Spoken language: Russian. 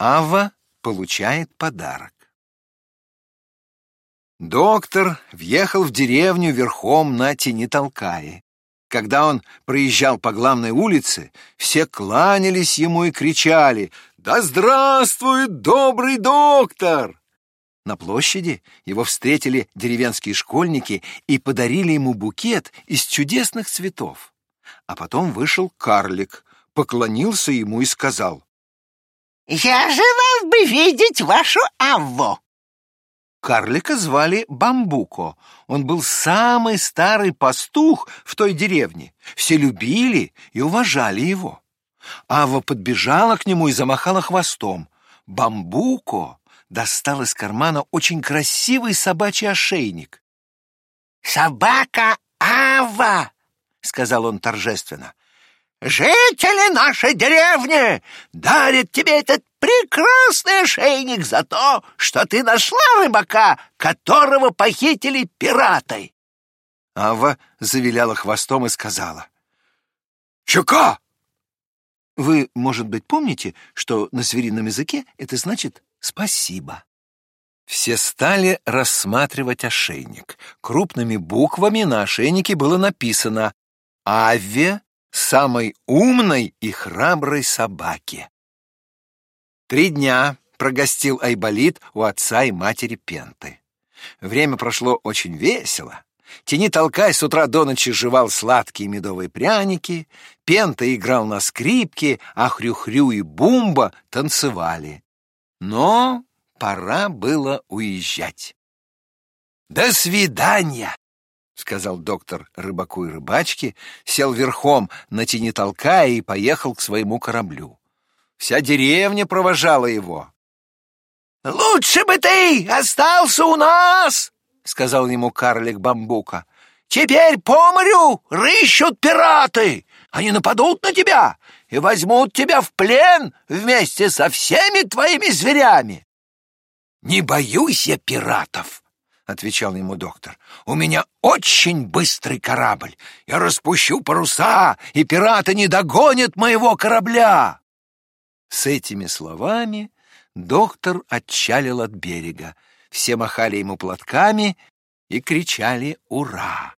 Ава получает подарок. Доктор въехал в деревню верхом на Тенитолкае. Когда он проезжал по главной улице, все кланялись ему и кричали «Да здравствует добрый доктор!» На площади его встретили деревенские школьники и подарили ему букет из чудесных цветов. А потом вышел карлик, поклонился ему и сказал «Я желал бы видеть вашу Авву!» Карлика звали Бамбуко. Он был самый старый пастух в той деревне. Все любили и уважали его. Ава подбежала к нему и замахала хвостом. Бамбуко достал из кармана очень красивый собачий ошейник. «Собака Ава!» — сказал он торжественно. Жители нашей деревни дарят тебе этот прекрасный ошейник за то, что ты нашла рыбака, которого похитили пираты. Ава завиляла хвостом и сказала. «Чука!» Вы, может быть, помните, что на зверином языке это значит «спасибо». Все стали рассматривать ошейник. Крупными буквами на ошейнике было написано «Аве самой умной и храброй собаке. Три дня прогостил Айболит у отца и матери Пенты. Время прошло очень весело. Тени толкай с утра до ночи жевал сладкие медовые пряники, Пента играл на скрипке, а Хрю-Хрю и Бумба танцевали. Но пора было уезжать. «До свидания!» — сказал доктор рыбаку и рыбачке, сел верхом на тени толкая и поехал к своему кораблю. Вся деревня провожала его. «Лучше бы ты остался у нас!» — сказал ему карлик Бамбука. «Теперь по морю рыщут пираты! Они нападут на тебя и возьмут тебя в плен вместе со всеми твоими зверями!» «Не боюсь я пиратов!» Отвечал ему доктор. «У меня очень быстрый корабль. Я распущу паруса, и пираты не догонят моего корабля!» С этими словами доктор отчалил от берега. Все махали ему платками и кричали «Ура!».